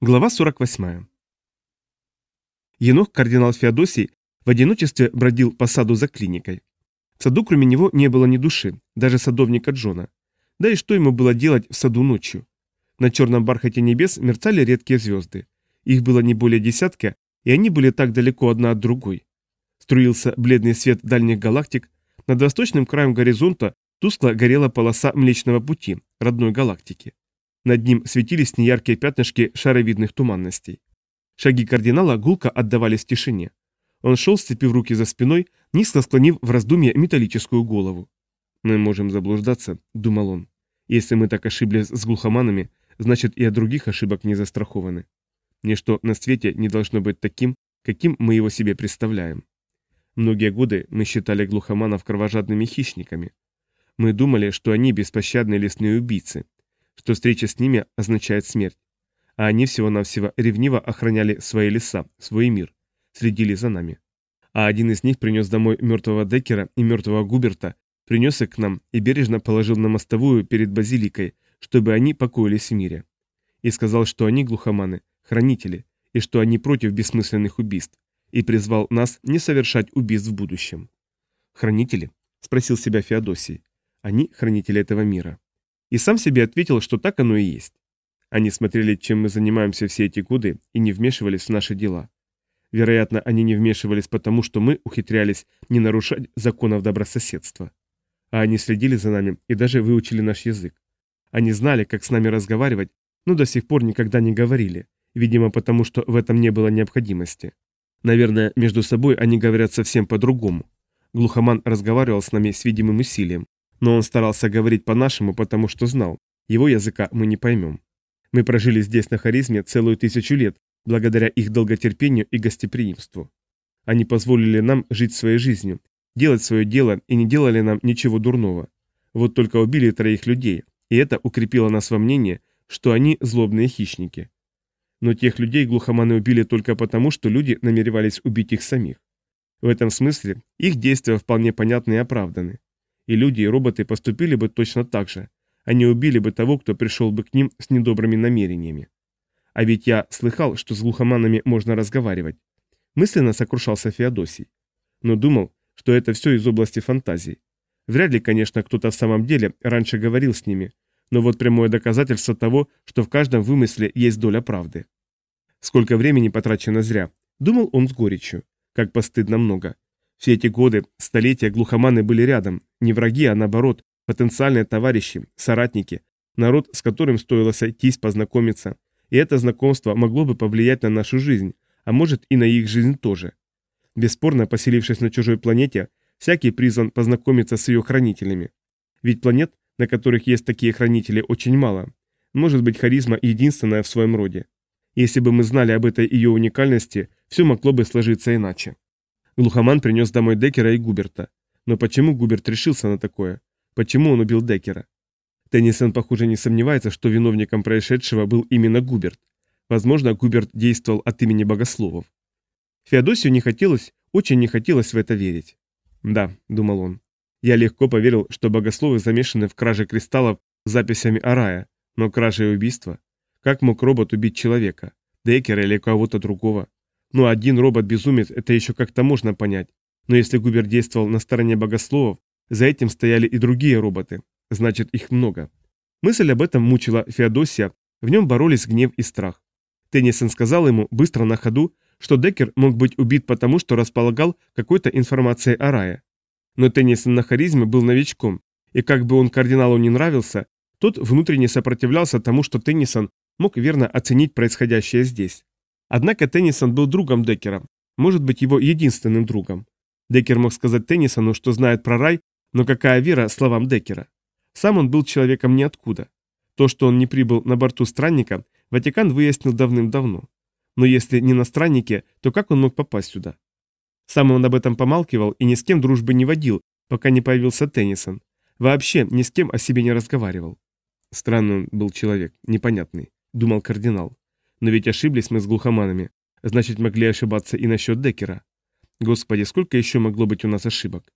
Глава 48. Енох, кардинал Феодосий, в одиночестве бродил по саду за клиникой. В саду кроме него не было ни души, даже садовника Джона. Да и что ему было делать в саду ночью? На черном бархате небес мерцали редкие звезды. Их было не более десятка, и они были так далеко одна от другой. Струился бледный свет дальних галактик, над восточным краем горизонта тускло горела полоса Млечного Пути, родной галактики. Над ним светились неяркие пятнышки шаровидных туманностей. Шаги кардинала гулко отдавались в тишине. Он шел, сцепив руки за спиной, низко склонив в раздумье металлическую голову. «Мы можем заблуждаться», — думал он. «Если мы так ошиблись с глухоманами, значит и от других ошибок не застрахованы. Ничто на свете не должно быть таким, каким мы его себе представляем. Многие годы мы считали глухоманов кровожадными хищниками. Мы думали, что они беспощадные лесные убийцы, что встреча с ними означает смерть. А они всего-навсего ревниво охраняли свои леса, свой мир, следили за нами. А один из них принес домой мертвого Деккера и мертвого Губерта, принес их к нам и бережно положил на мостовую перед базиликой, чтобы они покоились в мире. И сказал, что они глухоманы, хранители, и что они против бессмысленных убийств, и призвал нас не совершать убийств в будущем. «Хранители?» – спросил себя Феодосий. «Они хранители этого мира». И сам себе ответил, что так оно и есть. Они смотрели, чем мы занимаемся все эти годы, и не вмешивались в наши дела. Вероятно, они не вмешивались потому, что мы ухитрялись не нарушать законов добрососедства. А они следили за нами и даже выучили наш язык. Они знали, как с нами разговаривать, но до сих пор никогда не говорили, видимо, потому что в этом не было необходимости. Наверное, между собой они говорят совсем по-другому. Глухоман разговаривал с нами с видимым усилием, но он старался говорить по-нашему, потому что знал, его языка мы не поймем. Мы прожили здесь на харизме целую тысячу лет, благодаря их долготерпению и гостеприимству. Они позволили нам жить своей жизнью, делать свое дело и не делали нам ничего дурного. Вот только убили троих людей, и это укрепило нас во мнении, что они злобные хищники. Но тех людей глухоманы убили только потому, что люди намеревались убить их самих. В этом смысле их действия вполне понятны и оправданы. И люди, и роботы поступили бы точно так же. Они убили бы того, кто пришел бы к ним с недобрыми намерениями. А ведь я слыхал, что с глухоманами можно разговаривать. Мысленно сокрушался Феодосий. Но думал, что это все из области фантазий. Вряд ли, конечно, кто-то в самом деле раньше говорил с ними, но вот прямое доказательство того, что в каждом вымысле есть доля правды. Сколько времени потрачено зря, думал он с горечью, как постыдно много. Все эти годы, столетия глухоманы были рядом, не враги, а наоборот, потенциальные товарищи, соратники, народ, с которым стоило сойтись, познакомиться. И это знакомство могло бы повлиять на нашу жизнь, а может и на их жизнь тоже. Бесспорно, поселившись на чужой планете, всякий призван познакомиться с ее хранителями. Ведь планет, на которых есть такие хранители, очень мало. Может быть, харизма единственная в своем роде. Если бы мы знали об этой ее уникальности, все могло бы сложиться иначе. Глухоман принес домой Деккера и Губерта. Но почему Губерт решился на такое? Почему он убил Деккера? Теннисон, похоже, не сомневается, что виновником происшедшего был именно Губерт. Возможно, Губерт действовал от имени богословов. Феодосию не хотелось, очень не хотелось в это верить. «Да», — думал он, — «я легко поверил, что богословы замешаны в краже кристаллов с записями Арая, но кража и убийство? Как мог робот убить человека? Деккера или кого-то другого? Ну, один робот-безумец, это еще как-то можно понять. Но если Губер действовал на стороне богословов, за этим стояли и другие роботы. Значит, их много. Мысль об этом мучила Феодосия, в нем боролись гнев и страх. Теннисон сказал ему, быстро на ходу, что Деккер мог быть убит потому, что располагал какой-то информацией о рае. Но Теннисон на харизме был новичком, и как бы он кардиналу не нравился, тот внутренне сопротивлялся тому, что Теннисон мог верно оценить происходящее здесь. Однако Теннисон был другом Деккера, может быть его единственным другом. Деккер мог сказать Теннисону, что знает про рай, но какая вера словам Деккера? Сам он был человеком ниоткуда. То, что он не прибыл на борту странника, Ватикан выяснил давным-давно. Но если не на страннике, то как он мог попасть сюда? Сам он об этом помалкивал и ни с кем дружбы не водил, пока не появился Теннисон. Вообще ни с кем о себе не разговаривал. Странный он был человек, непонятный, думал кардинал. Но ведь ошиблись мы с глухоманами. Значит, могли ошибаться и насчет Деккера. Господи, сколько еще могло быть у нас ошибок?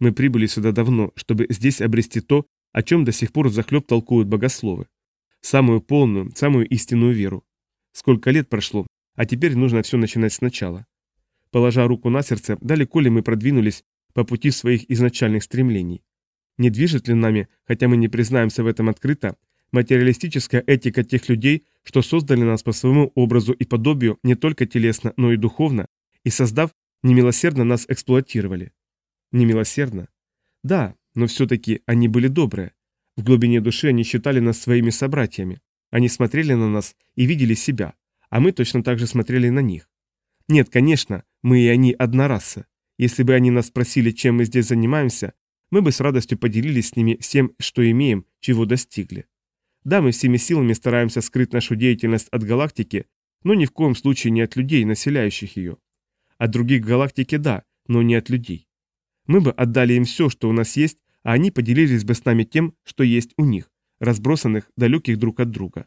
Мы прибыли сюда давно, чтобы здесь обрести то, о чем до сих пор захлеб толкуют богословы. Самую полную, самую истинную веру. Сколько лет прошло, а теперь нужно все начинать сначала. Положа руку на сердце, далеко ли мы продвинулись по пути своих изначальных стремлений? Не движет ли нами, хотя мы не признаемся в этом открыто, материалистическая этика тех людей, что создали нас по своему образу и подобию не только телесно, но и духовно, и создав, немилосердно нас эксплуатировали? Немилосердно? Да, но все-таки они были добрые. В глубине души они считали нас своими собратьями. Они смотрели на нас и видели себя, а мы точно так же смотрели на них. Нет, конечно, мы и они одна раса. Если бы они нас спросили, чем мы здесь занимаемся, мы бы с радостью поделились с ними всем, что имеем, чего достигли. Да, мы всеми силами стараемся скрыть нашу деятельность от галактики, но ни в коем случае не от людей, населяющих ее. От других галактики да, но не от людей. Мы бы отдали им все, что у нас есть, а они поделились бы с нами тем, что есть у них, разбросанных, далеких друг от друга.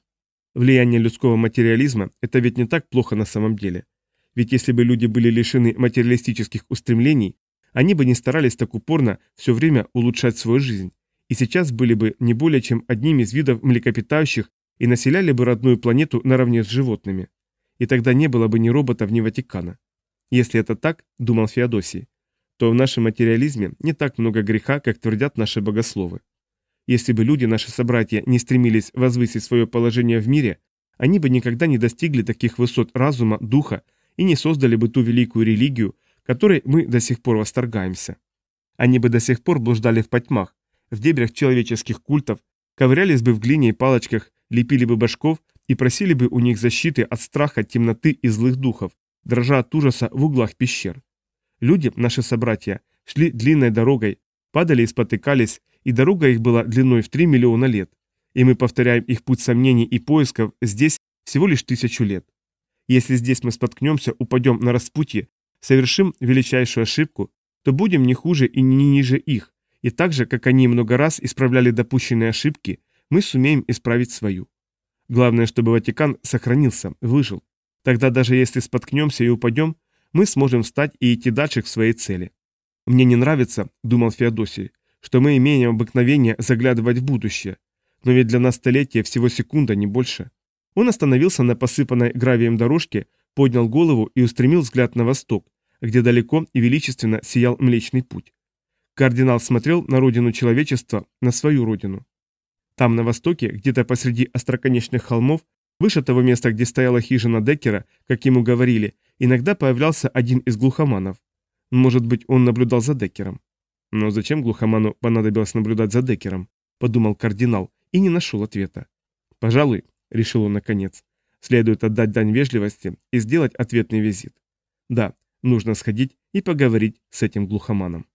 Влияние людского материализма – это ведь не так плохо на самом деле. Ведь если бы люди были лишены материалистических устремлений, они бы не старались так упорно все время улучшать свою жизнь, и сейчас были бы не более чем одним из видов млекопитающих и населяли бы родную планету наравне с животными. И тогда не было бы ни роботов, ни Ватикана. Если это так, думал Феодосий, то в нашем материализме не так много греха, как твердят наши богословы. Если бы люди, наши собратья, не стремились возвысить свое положение в мире, они бы никогда не достигли таких высот разума, духа и не создали бы ту великую религию, которой мы до сих пор восторгаемся. Они бы до сих пор блуждали в потьмах, в дебрях человеческих культов, ковырялись бы в глине и палочках, лепили бы башков и просили бы у них защиты от страха, темноты и злых духов, дрожа от ужаса в углах пещер. Люди, наши собратья, шли длинной дорогой, падали и спотыкались, и дорога их была длиной в 3 миллиона лет. И мы повторяем их путь сомнений и поисков здесь всего лишь тысячу лет. Если здесь мы споткнемся, упадем на распутье, совершим величайшую ошибку, то будем не хуже и не ниже их, и так же, как они много раз исправляли допущенные ошибки, мы сумеем исправить свою. Главное, чтобы Ватикан сохранился, выжил. Тогда даже если споткнемся и упадем, мы сможем встать и идти дальше к своей цели. Мне не нравится, думал Феодосий, что мы имеем обыкновение заглядывать в будущее. Но ведь для нас столетие всего секунда, не больше. Он остановился на посыпанной гравием дорожке, поднял голову и устремил взгляд на восток, где далеко и величественно сиял Млечный Путь. Кардинал смотрел на родину человечества, на свою родину. Там, на востоке, где-то посреди остроконечных холмов, выше того места, где стояла хижина Деккера, как ему говорили, иногда появлялся один из глухоманов. Может быть, он наблюдал за Деккером. Но зачем глухоману понадобилось наблюдать за Деккером? Подумал кардинал и не нашел ответа. Пожалуй, решил он наконец, следует отдать дань вежливости и сделать ответный визит. Да, нужно сходить и поговорить с этим глухоманом.